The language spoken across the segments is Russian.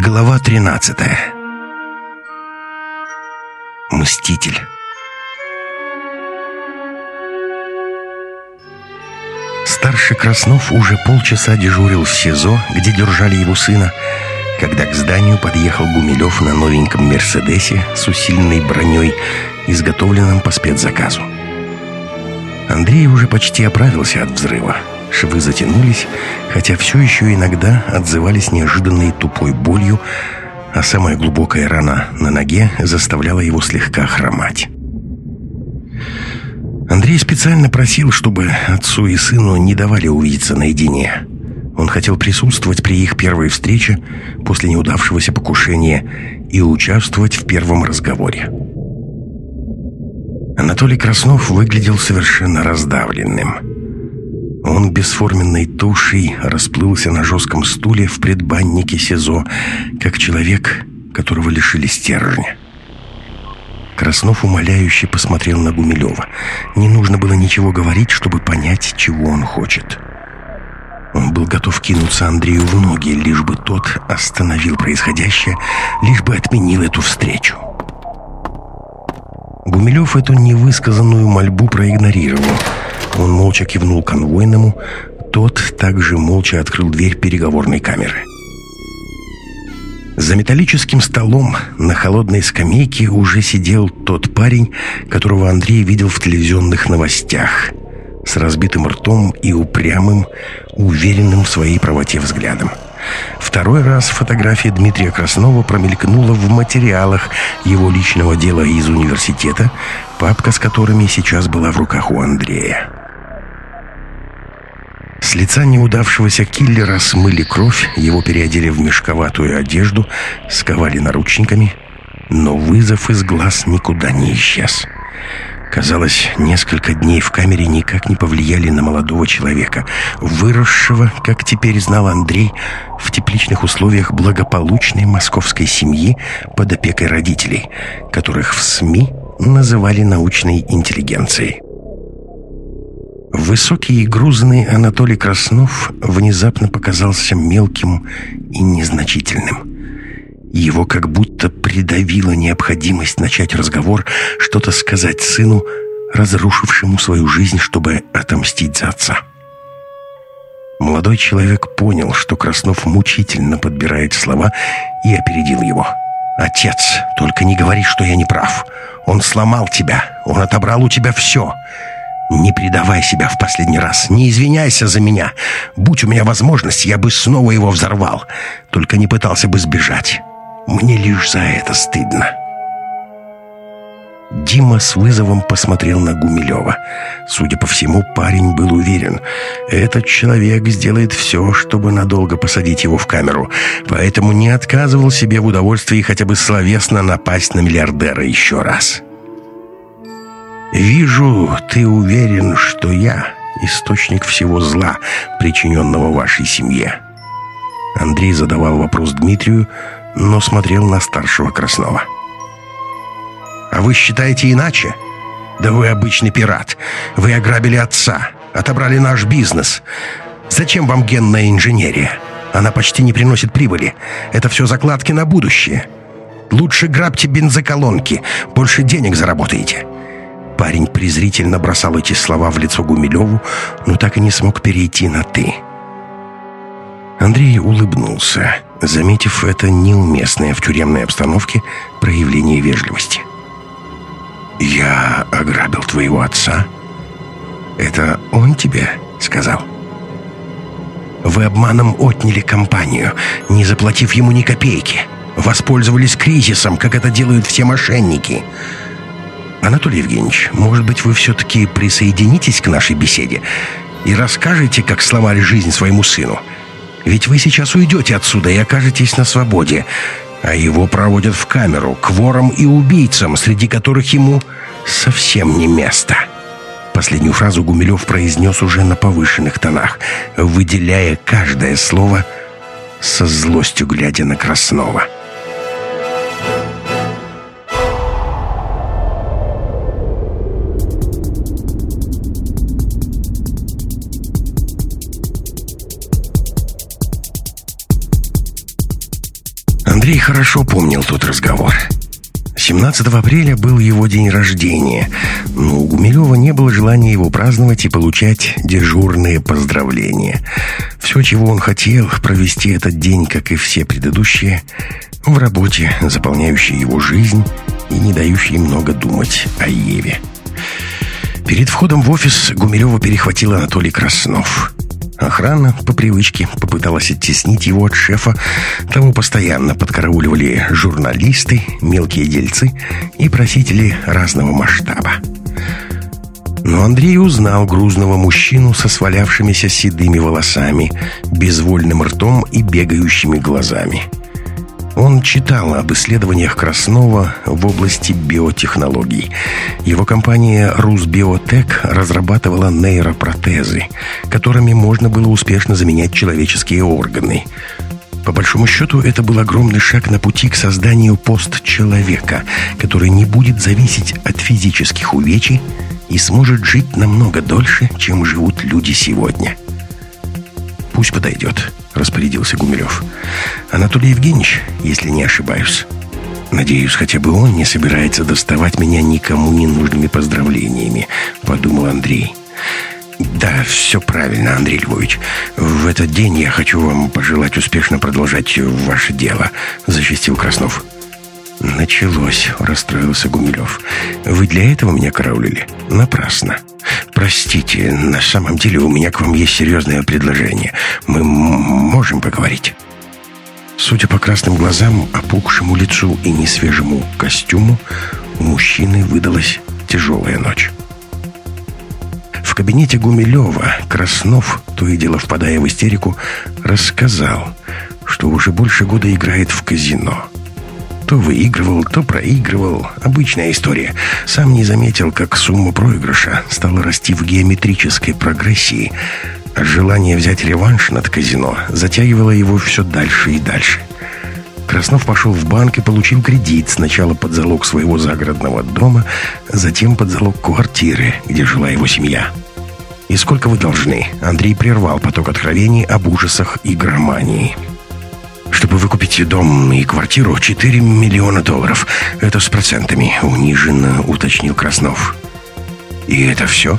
Глава 13 Мститель Старший Краснов уже полчаса дежурил в СИЗО, где держали его сына, когда к зданию подъехал Гумилев на новеньком «Мерседесе» с усиленной броней, изготовленном по спецзаказу. Андрей уже почти оправился от взрыва. Швы затянулись, хотя все еще иногда отзывались неожиданной тупой болью, а самая глубокая рана на ноге заставляла его слегка хромать. Андрей специально просил, чтобы отцу и сыну не давали увидеться наедине. Он хотел присутствовать при их первой встрече после неудавшегося покушения и участвовать в первом разговоре. Анатолий Краснов выглядел совершенно раздавленным. Он бесформенной тушей расплылся на жестком стуле в предбаннике СИЗО, как человек, которого лишили стержня. Краснов умоляюще посмотрел на Гумилева. Не нужно было ничего говорить, чтобы понять, чего он хочет. Он был готов кинуться Андрею в ноги, лишь бы тот остановил происходящее, лишь бы отменил эту встречу. Гумилев эту невысказанную мольбу проигнорировал. Он молча кивнул конвойному, тот также молча открыл дверь переговорной камеры. За металлическим столом на холодной скамейке уже сидел тот парень, которого Андрей видел в телевизионных новостях, с разбитым ртом и упрямым, уверенным в своей правоте взглядом. Второй раз фотография Дмитрия Краснова промелькнула в материалах его личного дела из университета, папка с которыми сейчас была в руках у Андрея. С лица неудавшегося киллера смыли кровь, его переодели в мешковатую одежду, сковали наручниками, но вызов из глаз никуда не исчез. Казалось, несколько дней в камере никак не повлияли на молодого человека, выросшего, как теперь знал Андрей, в тепличных условиях благополучной московской семьи под опекой родителей, которых в СМИ называли научной интеллигенцией. Высокий и грузный Анатолий Краснов внезапно показался мелким и незначительным. Его как будто придавила необходимость начать разговор, что-то сказать сыну, разрушившему свою жизнь, чтобы отомстить за отца. Молодой человек понял, что Краснов мучительно подбирает слова и опередил его. «Отец, только не говори, что я не прав. Он сломал тебя, он отобрал у тебя все. Не предавай себя в последний раз, не извиняйся за меня. Будь у меня возможность, я бы снова его взорвал, только не пытался бы сбежать». Мне лишь за это стыдно. Дима с вызовом посмотрел на Гумилева. Судя по всему, парень был уверен. Этот человек сделает все, чтобы надолго посадить его в камеру, поэтому не отказывал себе в удовольствии хотя бы словесно напасть на миллиардера еще раз. «Вижу, ты уверен, что я источник всего зла, причиненного вашей семье». Андрей задавал вопрос Дмитрию, но смотрел на старшего Краснова. «А вы считаете иначе? Да вы обычный пират. Вы ограбили отца, отобрали наш бизнес. Зачем вам генная инженерия? Она почти не приносит прибыли. Это все закладки на будущее. Лучше грабьте бензоколонки, больше денег заработаете». Парень презрительно бросал эти слова в лицо Гумилеву, но так и не смог перейти на «ты». Андрей улыбнулся заметив это неуместное в тюремной обстановке проявление вежливости. «Я ограбил твоего отца?» «Это он тебе сказал?» «Вы обманом отняли компанию, не заплатив ему ни копейки. Воспользовались кризисом, как это делают все мошенники». «Анатолий Евгеньевич, может быть, вы все-таки присоединитесь к нашей беседе и расскажете, как сломали жизнь своему сыну?» Ведь вы сейчас уйдете отсюда и окажетесь на свободе, а его проводят в камеру к ворам и убийцам, среди которых ему совсем не место». Последнюю фразу Гумилев произнес уже на повышенных тонах, выделяя каждое слово со злостью, глядя на Краснова. Андрей хорошо помнил тот разговор. 17 апреля был его день рождения, но у Гумилева не было желания его праздновать и получать дежурные поздравления. Все, чего он хотел, провести этот день, как и все предыдущие, в работе, заполняющей его жизнь и не дающей много думать о Еве. Перед входом в офис Гумилева перехватил Анатолий Краснов. Охрана, по привычке, попыталась оттеснить его от шефа. Того постоянно подкарауливали журналисты, мелкие дельцы и просители разного масштаба. Но Андрей узнал грузного мужчину со свалявшимися седыми волосами, безвольным ртом и бегающими глазами – он читал об исследованиях Краснова в области биотехнологий. Его компания «Русбиотек» разрабатывала нейропротезы, которыми можно было успешно заменять человеческие органы. По большому счету, это был огромный шаг на пути к созданию постчеловека, который не будет зависеть от физических увечий и сможет жить намного дольше, чем живут люди сегодня. «Пусть подойдет», — распорядился Гумилев. «Анатолий Евгеньевич, если не ошибаюсь. Надеюсь, хотя бы он не собирается доставать меня никому ненужными поздравлениями», — подумал Андрей. «Да, все правильно, Андрей Львович. В этот день я хочу вам пожелать успешно продолжать ваше дело», — зачастил Краснов. «Началось», — расстроился Гумилев. «Вы для этого меня караулили? Напрасно. Простите, на самом деле у меня к вам есть серьезное предложение. Мы можем поговорить?» Судя по красным глазам, опухшему лицу и несвежему костюму, у мужчины выдалась тяжелая ночь. В кабинете Гумилева Краснов, то и дело впадая в истерику, рассказал, что уже больше года играет в казино – то выигрывал, то проигрывал. Обычная история. Сам не заметил, как сумма проигрыша стала расти в геометрической прогрессии. А желание взять реванш над казино затягивало его все дальше и дальше. Краснов пошел в банк и получил кредит сначала под залог своего загородного дома, затем под залог квартиры, где жила его семья. «И сколько вы должны?» Андрей прервал поток откровений об ужасах игромании. Чтобы выкупить дом и квартиру, 4 миллиона долларов. Это с процентами, униженно уточнил Краснов. И это все?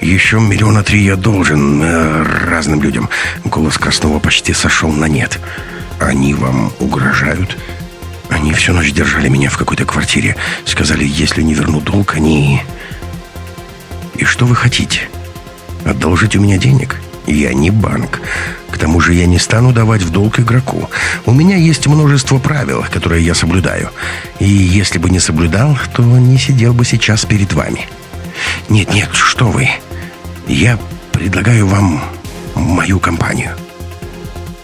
Еще миллиона три я должен э, разным людям. Голос Краснова почти сошел на нет. Они вам угрожают? Они всю ночь держали меня в какой-то квартире. Сказали, если не верну долг, они... И что вы хотите? Одолжить у меня денег? Я не банк. К тому же я не стану давать в долг игроку. У меня есть множество правил, которые я соблюдаю. И если бы не соблюдал, то не сидел бы сейчас перед вами. Нет-нет, что вы. Я предлагаю вам мою компанию.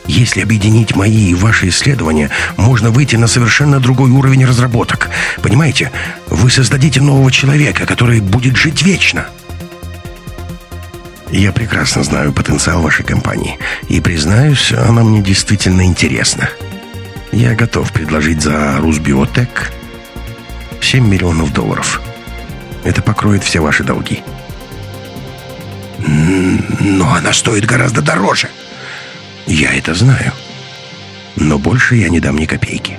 Если объединить мои и ваши исследования, можно выйти на совершенно другой уровень разработок. Понимаете? Вы создадите нового человека, который будет жить вечно. Я прекрасно знаю потенциал вашей компании. И, признаюсь, она мне действительно интересна. Я готов предложить за Русбиотек 7 миллионов долларов. Это покроет все ваши долги. Но она стоит гораздо дороже. Я это знаю. Но больше я не дам ни копейки.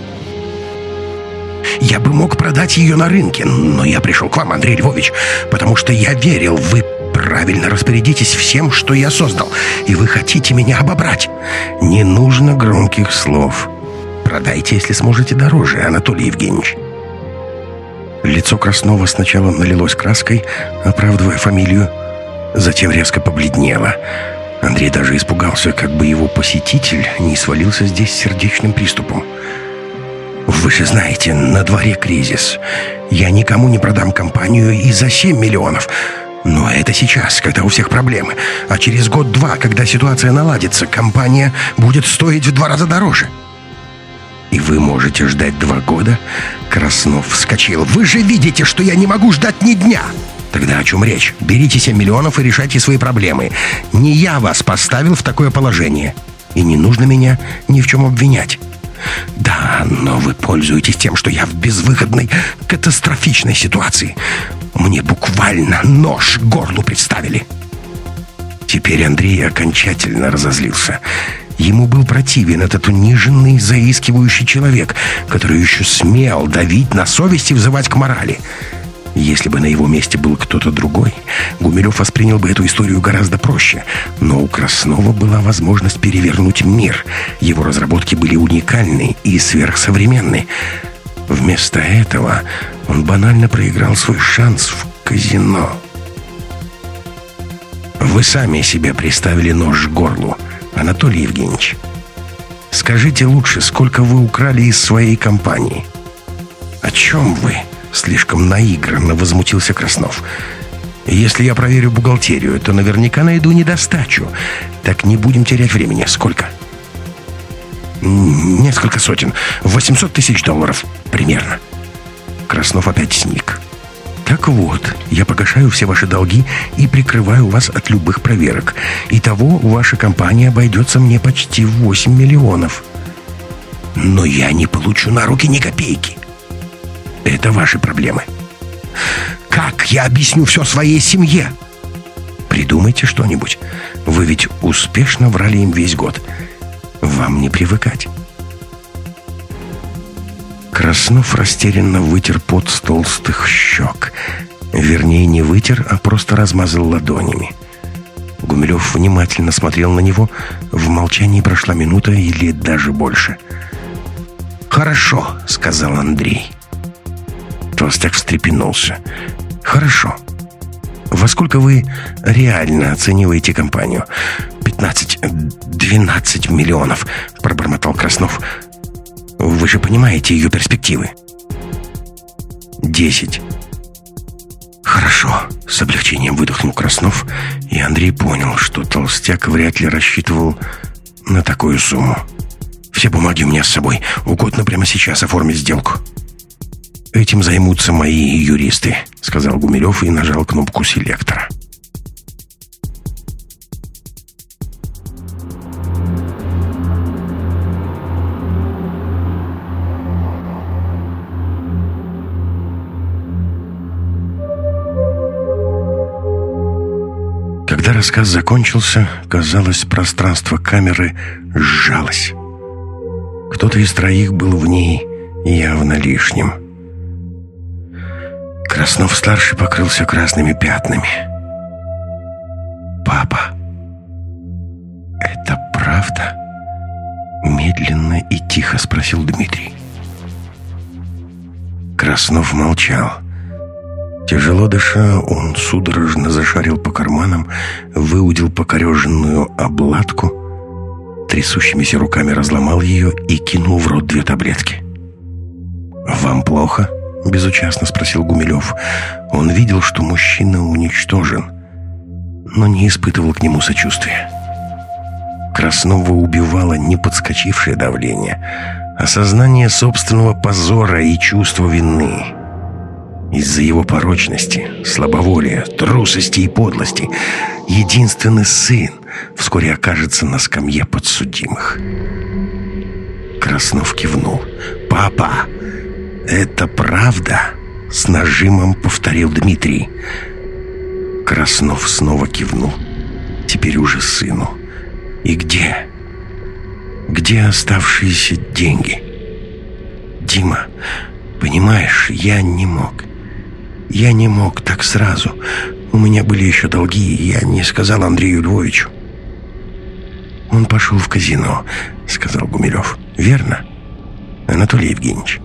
Я бы мог продать ее на рынке, но я пришел к вам, Андрей Львович, потому что я верил, вы правильно распорядитесь всем, что я создал, и вы хотите меня обобрать. Не нужно громких слов. Продайте, если сможете, дороже, Анатолий Евгеньевич. Лицо Краснова сначала налилось краской, оправдывая фамилию, затем резко побледнело. Андрей даже испугался, как бы его посетитель не свалился здесь сердечным приступом. «Вы же знаете, на дворе кризис. Я никому не продам компанию и за 7 миллионов. Но это сейчас, когда у всех проблемы. А через год-два, когда ситуация наладится, компания будет стоить в два раза дороже. И вы можете ждать два года? Краснов вскочил. Вы же видите, что я не могу ждать ни дня. Тогда о чем речь? Берите 7 миллионов и решайте свои проблемы. Не я вас поставил в такое положение. И не нужно меня ни в чем обвинять. Да, но вы пользуетесь тем, что я в безвыходной, катастрофичной ситуации. Мне буквально нож к горлу представили. Теперь Андрей окончательно разозлился. Ему был противен этот униженный, заискивающий человек, который еще смел давить на совесть и взывать к морали. Если бы на его месте был кто-то другой, Гумилев воспринял бы эту историю гораздо проще. Но у Краснова была возможность перевернуть мир. Его разработки были уникальны и сверхсовременны. Вместо этого он банально проиграл свой шанс в казино. Вы сами себе приставили нож к горлу, Анатолий Евгеньевич. Скажите лучше, сколько вы украли из своей компании? О чем вы? Слишком наигранно возмутился Краснов. Если я проверю бухгалтерию, то наверняка найду недостачу. Так не будем терять времени. Сколько? Несколько сотен. 800 тысяч долларов примерно. Краснов опять сник. Так вот, я погашаю все ваши долги и прикрываю вас от любых проверок. Итого ваша компания обойдется мне почти в 8 миллионов. Но я не получу на руки ни копейки. Это ваши проблемы. Как я объясню все своей семье? Придумайте что-нибудь. Вы ведь успешно врали им весь год. Вам не привыкать. Краснов растерянно вытер пот с толстых щек. Вернее, не вытер, а просто размазал ладонями. Гумилев внимательно смотрел на него. В молчании прошла минута или даже больше. «Хорошо», — сказал Андрей. Толстяк встрепенулся. «Хорошо. Во сколько вы реально оцениваете компанию?» «Пятнадцать... двенадцать миллионов», — пробормотал Краснов. Вы же понимаете ее перспективы. Десять. Хорошо. С облегчением выдохнул Краснов, и Андрей понял, что толстяк вряд ли рассчитывал на такую сумму. Все бумаги у меня с собой. Угодно прямо сейчас оформить сделку. «Этим займутся мои юристы», — сказал Гумилев и нажал кнопку селектора. Рассказ закончился, казалось, пространство камеры сжалось. Кто-то из троих был в ней явно лишним. Краснов-старший покрылся красными пятнами. «Папа, это правда?» Медленно и тихо спросил Дмитрий. Краснов молчал. Тяжело дыша, он судорожно зашарил по карманам, выудил покореженную обладку, трясущимися руками разломал ее и кинул в рот две таблетки. «Вам плохо?» — безучастно спросил Гумилев. Он видел, что мужчина уничтожен, но не испытывал к нему сочувствия. Краснова убивало не подскочившее давление, а сознание собственного позора и чувство вины — из-за его порочности, слабоволия, трусости и подлости единственный сын вскоре окажется на скамье подсудимых. Краснов кивнул. «Папа, это правда?» С нажимом повторил Дмитрий. Краснов снова кивнул. Теперь уже сыну. «И где? Где оставшиеся деньги?» «Дима, понимаешь, я не мог. Я не мог так сразу. У меня были еще долги, и я не сказал Андрею Львовичу. «Он пошел в казино», — сказал Гумилев. «Верно, Анатолий Евгеньевич?»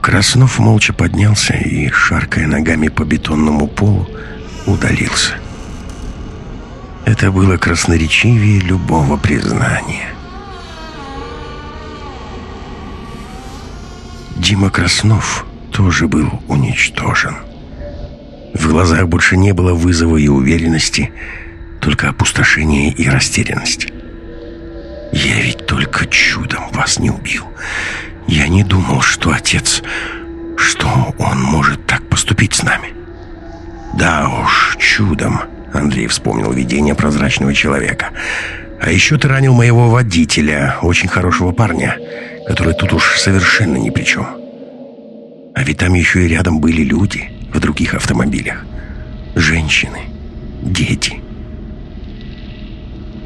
Краснов молча поднялся и, шаркая ногами по бетонному полу, удалился. Это было красноречивее любого признания. Дима Краснов тоже был уничтожен. В глазах больше не было вызова и уверенности, только опустошение и растерянность. «Я ведь только чудом вас не убил. Я не думал, что отец... что он может так поступить с нами». «Да уж, чудом», — Андрей вспомнил видение прозрачного человека. «А еще ты ранил моего водителя, очень хорошего парня, который тут уж совершенно ни при чем». А ведь там еще и рядом были люди в других автомобилях. Женщины, дети.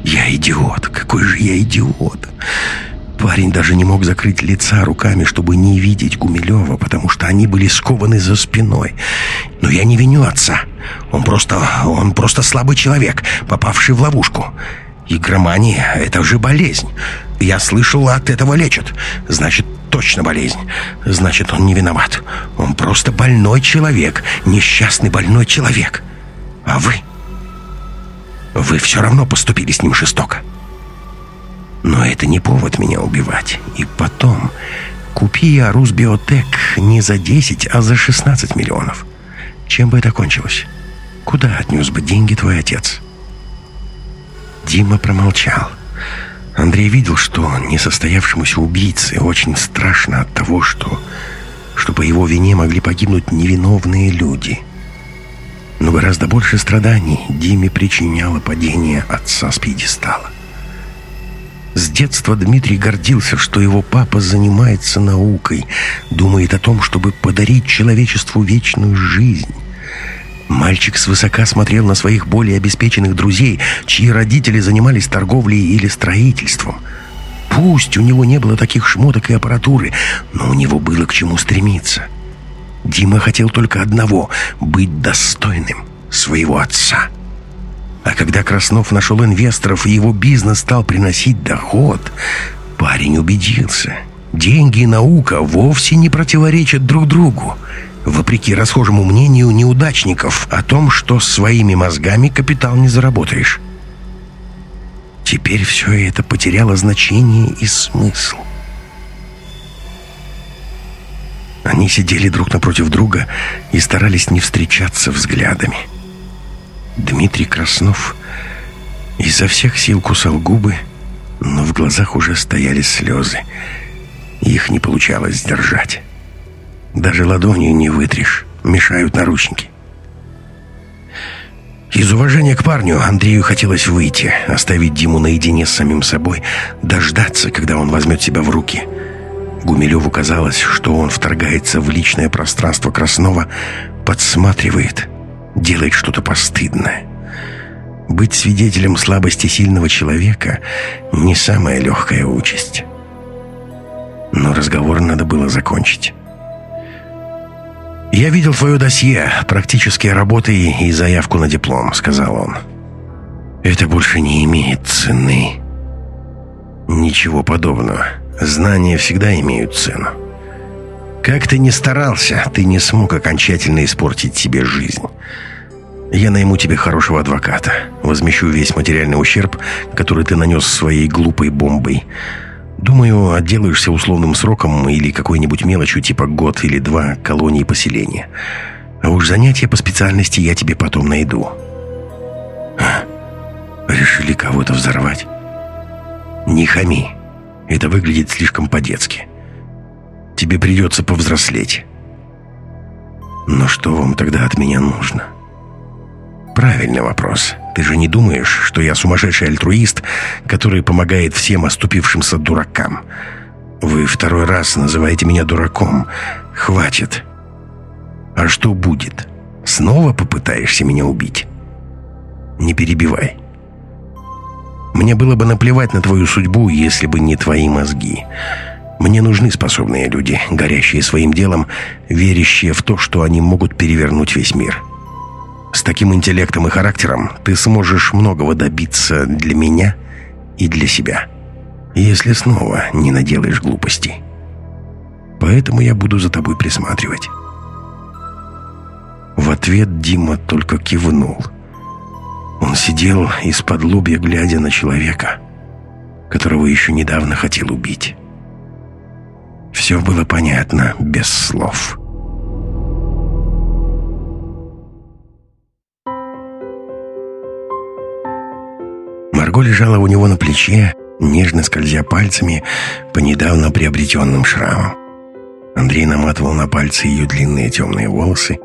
Я идиот, какой же я идиот. Парень даже не мог закрыть лица руками, чтобы не видеть Гумилева, потому что они были скованы за спиной. Но я не виню отца. Он просто... он просто слабый человек, попавший в ловушку. Игромания — это же болезнь. Я слышал, от этого лечат. Значит, точно болезнь. Значит, он не виноват. Он просто больной человек. Несчастный больной человек. А вы... Вы все равно поступили с ним жестоко. Но это не повод меня убивать. И потом, купи я Русбиотек не за 10, а за 16 миллионов. Чем бы это кончилось? Куда отнес бы деньги твой отец?» Дима промолчал. Андрей видел, что несостоявшемуся убийце очень страшно от того, что, что по его вине могли погибнуть невиновные люди. Но гораздо больше страданий Диме причиняло падение отца с пьедестала. С детства Дмитрий гордился, что его папа занимается наукой, думает о том, чтобы подарить человечеству вечную жизнь. Мальчик свысока смотрел на своих более обеспеченных друзей, чьи родители занимались торговлей или строительством. Пусть у него не было таких шмоток и аппаратуры, но у него было к чему стремиться. Дима хотел только одного — быть достойным своего отца. А когда Краснов нашел инвесторов и его бизнес стал приносить доход, парень убедился. Деньги и наука вовсе не противоречат друг другу. Вопреки расхожему мнению неудачников о том, что своими мозгами капитал не заработаешь. Теперь все это потеряло значение и смысл. Они сидели друг напротив друга и старались не встречаться взглядами. Дмитрий Краснов изо всех сил кусал губы, но в глазах уже стояли слезы. Их не получалось сдержать. Даже ладонью не вытрешь, мешают наручники. Из уважения к парню Андрею хотелось выйти, оставить Диму наедине с самим собой, дождаться, когда он возьмет себя в руки. Гумилеву казалось, что он вторгается в личное пространство Краснова, подсматривает, делает что-то постыдное. Быть свидетелем слабости сильного человека — не самая легкая участь. Но разговор надо было закончить. «Я видел твое досье, практические работы и заявку на диплом», — сказал он. «Это больше не имеет цены». «Ничего подобного. Знания всегда имеют цену. Как ты ни старался, ты не смог окончательно испортить себе жизнь. Я найму тебе хорошего адвоката, возмещу весь материальный ущерб, который ты нанес своей глупой бомбой. Думаю, отделаешься условным сроком или какой-нибудь мелочью типа год или два колонии поселения. А уж занятия по специальности я тебе потом найду. А, решили кого-то взорвать? Не хами. Это выглядит слишком по-детски. Тебе придется повзрослеть. Но что вам тогда от меня нужно? Правильный вопрос. Ты же не думаешь, что я сумасшедший альтруист, который помогает всем оступившимся дуракам? Вы второй раз называете меня дураком. Хватит. А что будет? Снова попытаешься меня убить? Не перебивай. Мне было бы наплевать на твою судьбу, если бы не твои мозги. Мне нужны способные люди, горящие своим делом, верящие в то, что они могут перевернуть весь мир. С таким интеллектом и характером ты сможешь многого добиться для меня и для себя, если снова не наделаешь глупостей. Поэтому я буду за тобой присматривать». В ответ Дима только кивнул. Он сидел из-под лобья, глядя на человека, которого еще недавно хотел убить. Все было понятно без слов. Марго лежала у него на плече, нежно скользя пальцами по недавно приобретенным шрамам. Андрей наматывал на пальцы ее длинные темные волосы.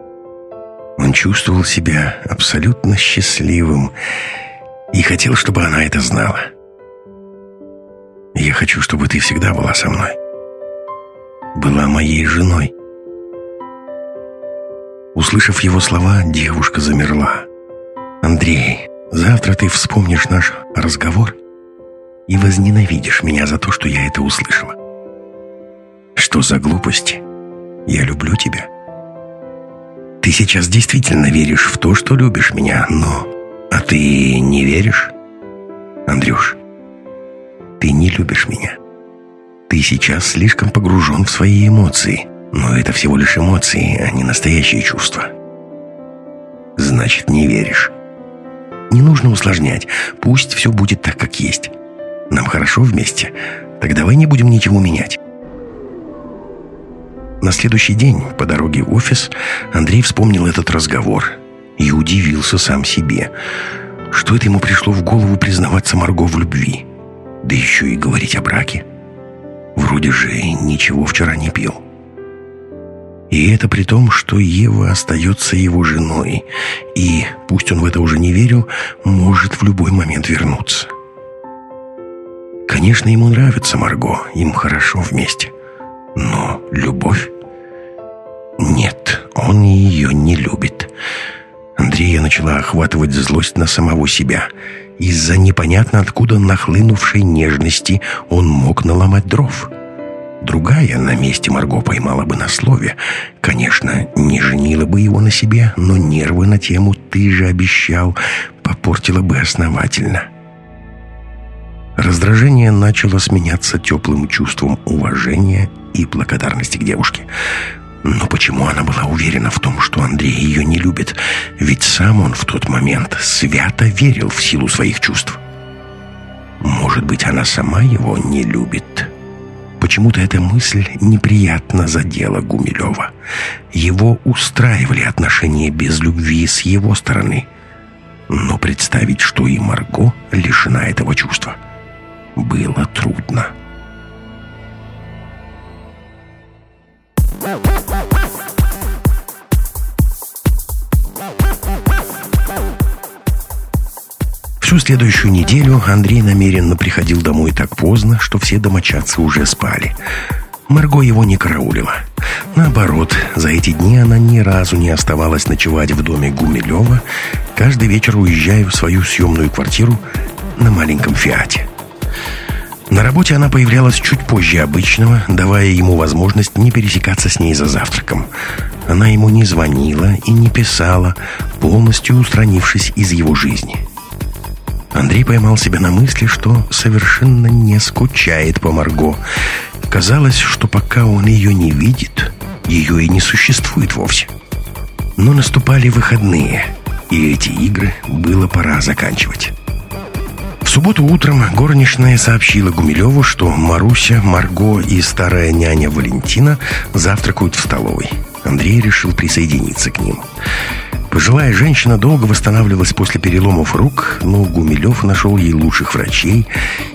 Он чувствовал себя абсолютно счастливым и хотел, чтобы она это знала. «Я хочу, чтобы ты всегда была со мной», была моей женой. Услышав его слова, девушка замерла. «Андрей, завтра ты вспомнишь наш разговор и возненавидишь меня за то, что я это услышала. Что за глупости? Я люблю тебя. Ты сейчас действительно веришь в то, что любишь меня, но... А ты не веришь? Андрюш, ты не любишь меня. Ты сейчас слишком погружен в свои эмоции, но это всего лишь эмоции, а не настоящие чувства. Значит, не веришь. Не нужно усложнять, пусть все будет так, как есть. Нам хорошо вместе, так давай не будем ничего менять. На следующий день, по дороге в офис, Андрей вспомнил этот разговор и удивился сам себе. Что это ему пришло в голову признаваться Марго в любви? Да еще и говорить о браке. Вроде же ничего вчера не пил. И это при том, что Ева остается его женой, и, пусть он в это уже не верил, может в любой момент вернуться. Конечно, ему нравится Марго, им хорошо вместе. Но любовь? Нет, он ее не любит. Андрея начала охватывать злость на самого себя. Из-за непонятно откуда нахлынувшей нежности он мог наломать дров. Другая на месте Марго поймала бы на слове. Конечно, не женила бы его на себе, но нервы на тему «ты же обещал» попортила бы основательно. Раздражение начало сменяться теплым чувством уважения и благодарности к девушке. Но почему она была уверена в том, что Андрей ее не любит? Ведь сам он в тот момент свято верил в силу своих чувств. Может быть, она сама его не любит? Почему-то эта мысль неприятно задела Гумилева. Его устраивали отношения без любви с его стороны. Но представить, что и Марго лишена этого чувства – было трудно. Всю следующую неделю Андрей намеренно приходил домой так поздно, что все домочадцы уже спали. Марго его не караулила. Наоборот, за эти дни она ни разу не оставалась ночевать в доме Гумилева, каждый вечер уезжая в свою съемную квартиру на маленьком «Фиате». На работе она появлялась чуть позже обычного, давая ему возможность не пересекаться с ней за завтраком. Она ему не звонила и не писала, полностью устранившись из его жизни. Андрей поймал себя на мысли, что совершенно не скучает по Марго. Казалось, что пока он ее не видит, ее и не существует вовсе. Но наступали выходные, и эти игры было пора заканчивать субботу утром горничная сообщила Гумилеву, что Маруся, Марго и старая няня Валентина завтракают в столовой. Андрей решил присоединиться к ним. Пожилая женщина долго восстанавливалась после переломов рук, но Гумилев нашел ей лучших врачей,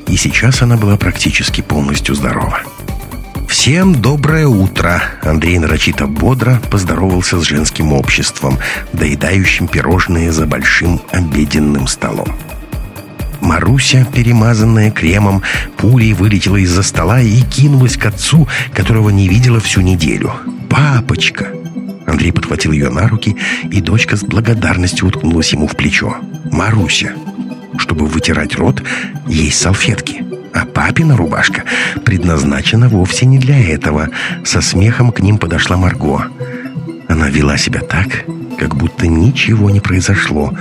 и сейчас она была практически полностью здорова. «Всем доброе утро!» Андрей нарочито бодро поздоровался с женским обществом, доедающим пирожные за большим обеденным столом. Маруся, перемазанная кремом, пулей вылетела из-за стола и кинулась к отцу, которого не видела всю неделю. «Папочка!» Андрей подхватил ее на руки, и дочка с благодарностью уткнулась ему в плечо. «Маруся!» Чтобы вытирать рот, есть салфетки. А папина рубашка предназначена вовсе не для этого. Со смехом к ним подошла Марго. Она вела себя так, как будто ничего не произошло,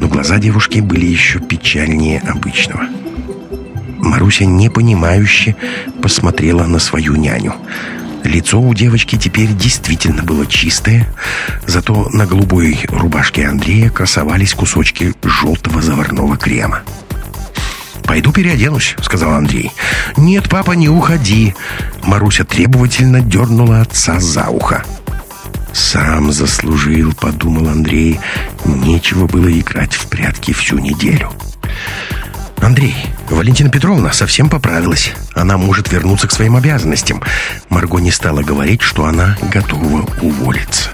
но глаза девушки были еще печальнее обычного. Маруся непонимающе посмотрела на свою няню. Лицо у девочки теперь действительно было чистое, зато на голубой рубашке Андрея красовались кусочки желтого заварного крема. «Пойду переоденусь», — сказал Андрей. «Нет, папа, не уходи». Маруся требовательно дернула отца за ухо. «Сам заслужил», — подумал Андрей. «Нечего было играть в прятки всю неделю». «Андрей, Валентина Петровна совсем поправилась. Она может вернуться к своим обязанностям». Марго не стала говорить, что она готова уволиться.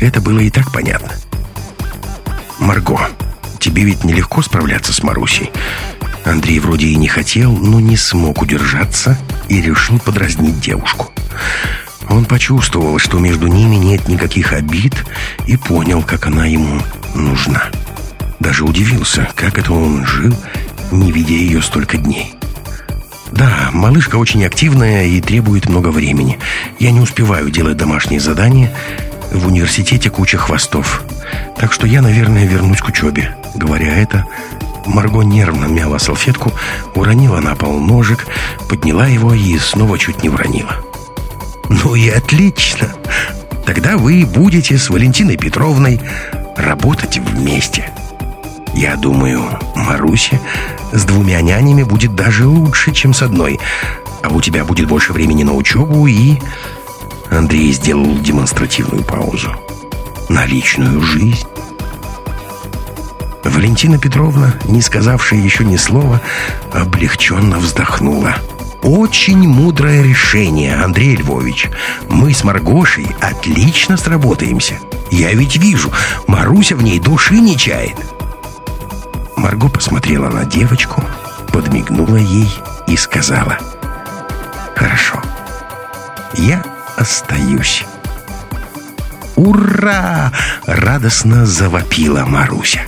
Это было и так понятно. «Марго, тебе ведь нелегко справляться с Марусей». Андрей вроде и не хотел, но не смог удержаться и решил подразнить девушку. Он почувствовал, что между ними нет никаких обид и понял, как она ему нужна. Даже удивился, как это он жил, не видя ее столько дней. Да, малышка очень активная и требует много времени. Я не успеваю делать домашние задания. В университете куча хвостов. Так что я, наверное, вернусь к учебе. Говоря это, Марго нервно мяла салфетку, уронила на пол ножик, подняла его и снова чуть не уронила. «Ну и отлично! Тогда вы будете с Валентиной Петровной работать вместе. Я думаю, Маруся с двумя нянями будет даже лучше, чем с одной. А у тебя будет больше времени на учебу и...» Андрей сделал демонстративную паузу. «На личную жизнь». Валентина Петровна, не сказавшая еще ни слова, облегченно вздохнула. «Очень мудрое решение, Андрей Львович. Мы с Маргошей отлично сработаемся. Я ведь вижу, Маруся в ней души не чает». Марго посмотрела на девочку, подмигнула ей и сказала «Хорошо, я остаюсь». «Ура!» — радостно завопила Маруся.